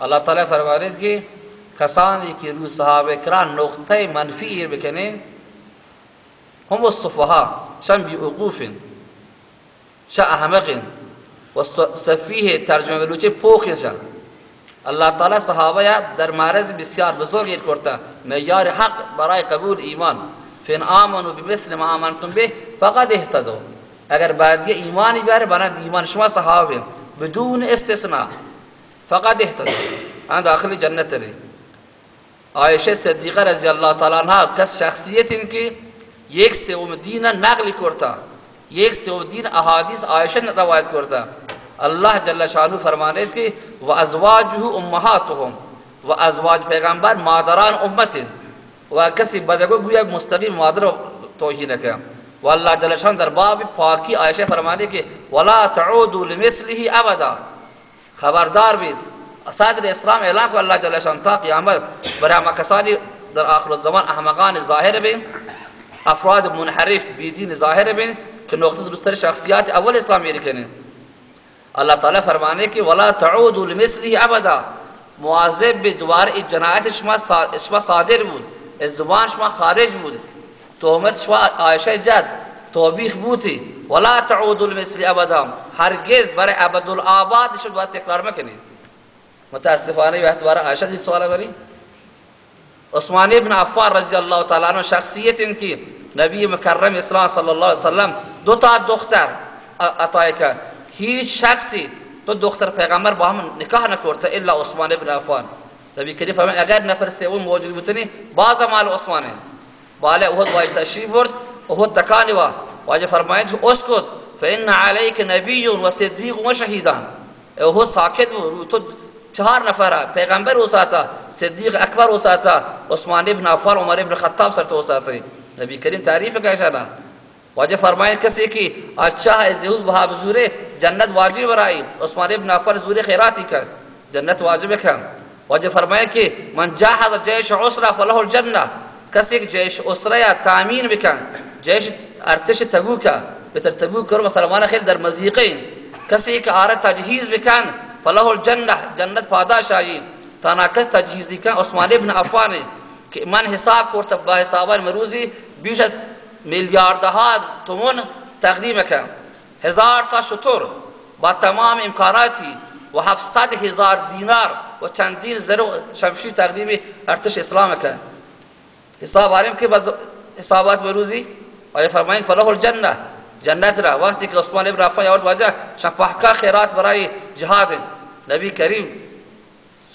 الله تعالی فرمانید که کسانی که رو صحابه کرام نقطه منفی بکنه هم الصفها شن بیوقوفن شا احمقن و سفیه ترجمه بلوچه پوخشن الله تعالی صحابه در معرض بسیار بزرگی کرده. معیار حق برای قبول ایمان. فین آمنو بمثل ما آمنتم به فقد اهتدو اگر بعد ایمانی بیاره بنا ایمان شما صحابه. بدون استثناء. فقد اهتدو آن داخل جنت ری عایشه صدیقه رضی الله تعالی عنها کس شخصیت این که یک سوم دین نقل کرتا. یک سوم دین احادیث عایشه روایت کرتا. الله جل شانو فرمانے کہ و ازواجه امهاتهم و ازواج پیغمبر مادران امت و کسی بدگو گویا مستقیم مادر توهین کیا و الله جل شان در باب پاکی عائشہ فرمانے کہ ولا تعودوا لمثله ابدا خبردار بید صدر إسلام إعلان کو الله جل شان تا قیامت برای ما کسانی در آخر الزمان احمقان ظاهر بین افراد منحرف بیدین ظاهر بین که نقطه درست شخصیات اول اسلام میری کنه. الله تعالی فرمانه که ولا تعودوا لمثله ابدا. مواظب به دوباره جنایت شما شما صادر بود. از زبان شما خارج بود. تهمت شما عایشه جد. توبیخ بودی ولا تعودوا لمثله ابدا. هرگز برای ابدالآباد شما باید تکرار مکنید. متاسفانه وقت دوباره عایشه سی سوال بری عثمان ابن عفان رضی الله تعالی عنہ شخصیت ان کی نبی مکرم اسلام صلی الله علیه وسلم دو تا دختر عطا کرد هیچ شخصی دو دختر پیغمبر با هم نکاح نکرده الا عثمان ابن عفان. نبی کریم فرمود اگر نفر سوم موجود بودنی باز مال عثمانه. بالا احد وای تشریف برد احد تکانی و واجه فرماید اسکت فإن عليك نبي و صدیق و شهیدان احد ساکت بود تو چهار نفر پیغمبر وساتا صدیق اکبر وساتا عثمان ابن عفان عمر ابن خطاب سر تو وساتا نبی کریم تعریف کا اشارہ واجه فرمائیں کسی کی اچھا ہے زہود بہا بزورے جنت واجب برائی عثمان ابن عفان زور خیراتی کا جنت واجب ہے واجه فرمائیں کہ من جاہد جیش عسرہ فلہ الجنہ کسی جیش عسرہ یا تامین بکن. جيش ارتش تبوكا بتر تبوك رب سلمان خير در مزيقين. كسي كارك تجهيز بكان فله الجنة جنة پاداش تانا كس تجهيز كان عثمان بن عفان من حساب كورت با حسابان مروزي بيش ملياردها تمون تقديم كان هزار تا شطور با تمام امكاناتي و 700 هزار دینار و چندین زر شمشیر تقدیم ارتش اسلام کن. حساب آریم که حسابات بروزی و فرمایین فلاح الجنه جنت را وقتی که عثمان ابن عفان یارد واجه شفاحکا خیرات برای جهاد نبی کریم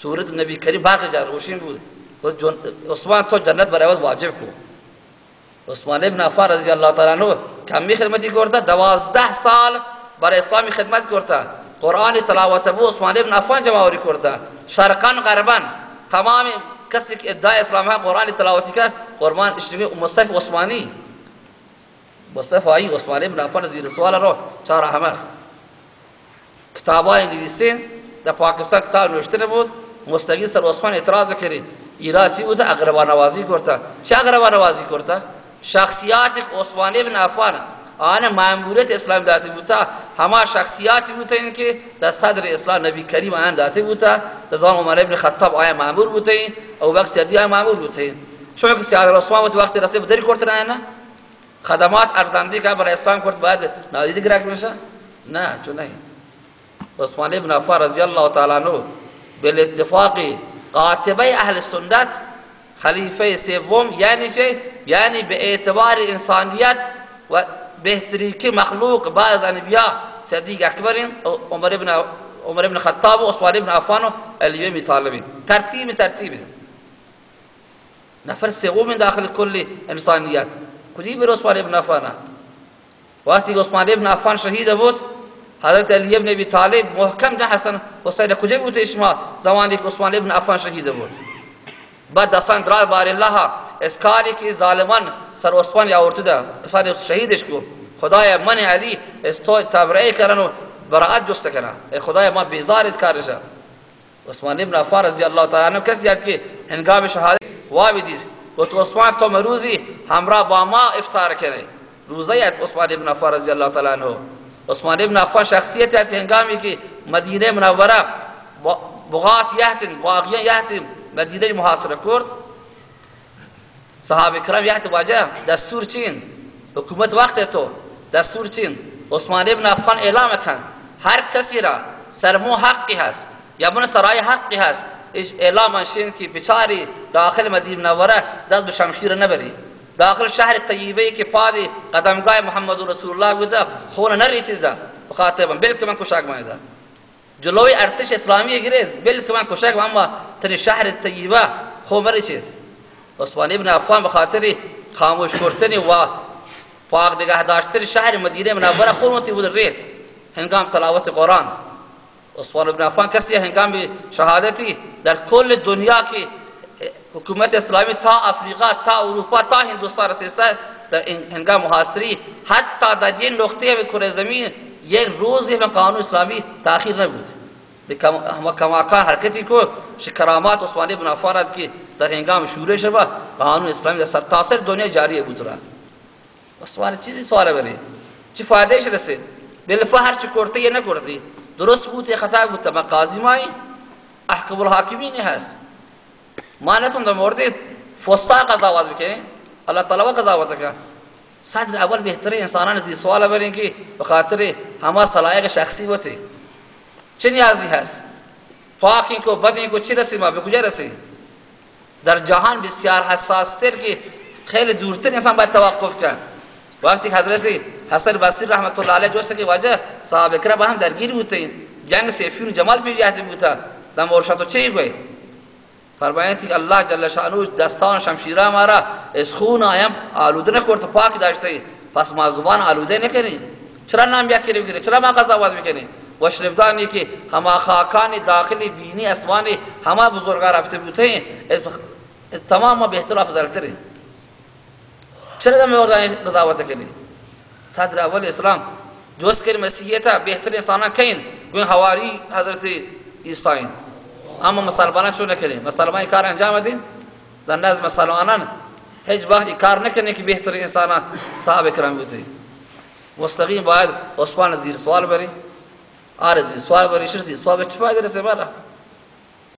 سورت نبی کریم باقی جا روشین بود عثمان تو جنت برای واجب کو عثمان ابن عفان رضی الله تعالی عنہ کمی خدمتی کرتا دوازده سال برای اسلامی خدمت کرتا قرآن تلاوت ابو عثمان ابن عفان جمعوری کرتا شرقا غربا تمام کسی که ادعای اسلام ها قرآن تلاوتی که قرآن اشتمی مصطف عثمانی مصطف آئی عثمان ابن عفان زیر سوال رو چهار همه کتابای نویسین در پاکستان کتاب نوشته بود مستقیل سر عثمان اعتراض کردی ایراسی بود اقربا نوازی کرتا چه اقربا نوازی کرتا شخصیات عثمان ابن عفان. آن ماموریت اسلام داته بوتا همه شخصیات بوتا این که در صدر اسلام نبی کریم آن داته بوتا در زمان عمر ابن خطاب آیا مامور بوتا او وقت سیدی آیا مامور بوتا چون که سیاد رسول وقت رسول بدری کرتا نه خدمات ارزندی که برای اسلام کرد باید نادیده گرک میشه؟ نه چون نه. عثمان ابن عفان رضی الله تعالی عنہ بالاتفاق قاطبه أهل سنت خلیفه سوم یعنی چه یعنی به اعتبار انسانیت و بهتری که مخلوق بعض انبیاء صدیق اکبر عمر ابن عمر ابن خطاب و عثمان ابن عفان و علی ابن طالب. ترتیب ترتیب. نفر سوم داخل کل انسانیت. کجی بر عثمان ابن عفان؟ وقتی عثمان ابن عفان شهید بود حضرت علی ابن ابی طالب محکم ده حسن حسین کجا بود اشما زمانی که عثمان ابن عفان شهید بود. بعد اصلا درای بار الله اس کاری که ظالمان سر عثمان یا ورته ده. کسان شهیدش کو. خدای من علی اس تو تبرئه کردن و براءت جست کردن ای خدای ما بیزار از کارش. عثمان ابن عفان رضی الله تعالی عنہ کسی که هنگام شهادت وابدیز تو عثمان تو مروزی همراه با ما افطار کنه روزه عثمان ابن عفان رضی الله تعالی عنہ. عثمان ابن عفان شخصیت ہنگامی کی مدینہ منورہ بغات یهتن باقیان یهتن مدینه محاصره کرد. صحابه کرام یهت واجه دستور چین؟ حکومت وقت تو دستور چین؟ عثمان ابن عفان اعلام کن. هر کسی را سرمو حقی هست یا من سرای حقی هست اعلام که بچاری داخل مدینه منوره دست به شمشیر نبری. داخل شهر طیبه که پادی قدمگاه محمد رسول الله بوده خون نریچیده. بخاطر بلکه من کشاک مایده جلوی ارتش اسلامی گرفت. بلکه من کشاک اما تن شهر طیبه خون مریچید عثمان ابن عفان بخاطر خاموش کردن و پاک نگاه داشتن شهر مدینه منوره خون بود ریت هنگام تلاوت قرآن عثمان ابن عفان کسی هنگام شهادتی در کل دنیا کی حکومت اسلامی تا افریقا تا اروپا تا هندوستان رسیده در هنگام محاصری حتی در این نقطه کره زمین یک روزی به قانون اسلامی تاخیر نبود. کماکان حرکتی کو شکرامات عثمان ابن عفان که در هنگام شورش و قانون اسلامی در سرتاسر دنیا جاری بود را. عثمان چیزی سوال بری چی فایدهش رسید؟ بالفا هر چی کرده یا نکردی درست بود خطا بود. ما قاضی مایی احکم الحاکمین هست. ما نتون در مورد فستا قضاوت بکنی؟ الله تعالی قضاوت کرد. صدر اول بهتره انسانان زی سوال برین که به خاطر همه صلاحیق شخصی بوده. چه نیازی هست؟ پاک این کو بد این کو چی رسی ما به کجا رسی در جهان بسیار حساس تر که خیلی دورتر انسان باید توقف کرد. وقتی حضرت حسن بصری رحمۃ اللہ علیہ جو سکی وجہ صاحب کرام ہم درگیر ہوتے جنگ سے فیون جمال پی بھی تھا تم اور شاتو چے گئے فرمائیں تھی اللہ جل شانو دستان شمشیرہ مارا اس خون آیم آلودہ نہ کرتے پاک داشتے پس ما زبان آلودہ نہ کریں۔ چرا نام یا کرے کرے چرا ما قضاوت میں کریں۔ وشرفدانی کہ ہما خاکان داخلی بینی اسوانی ہما بزرگار رفتے بوتے ہیں۔ اس تمام بہتر افضل کریں چرا دم مورد قضاوت کنی صدر اول اسلام. دوست کر مسیحیت بهتر انسان کین. گوین حواری حضرت عیسی اما مسلمانان چون نکنیم مسلمان کار انجام دین در نزد مسلمانان. هیچ وقت کار نکنه که بهتر انسان صاحب کرام بوده مستقیم باید عثمان زیر سوال بری. آره زیر سوال بری. شر زیر سوال؟ چه فایده رسه بالا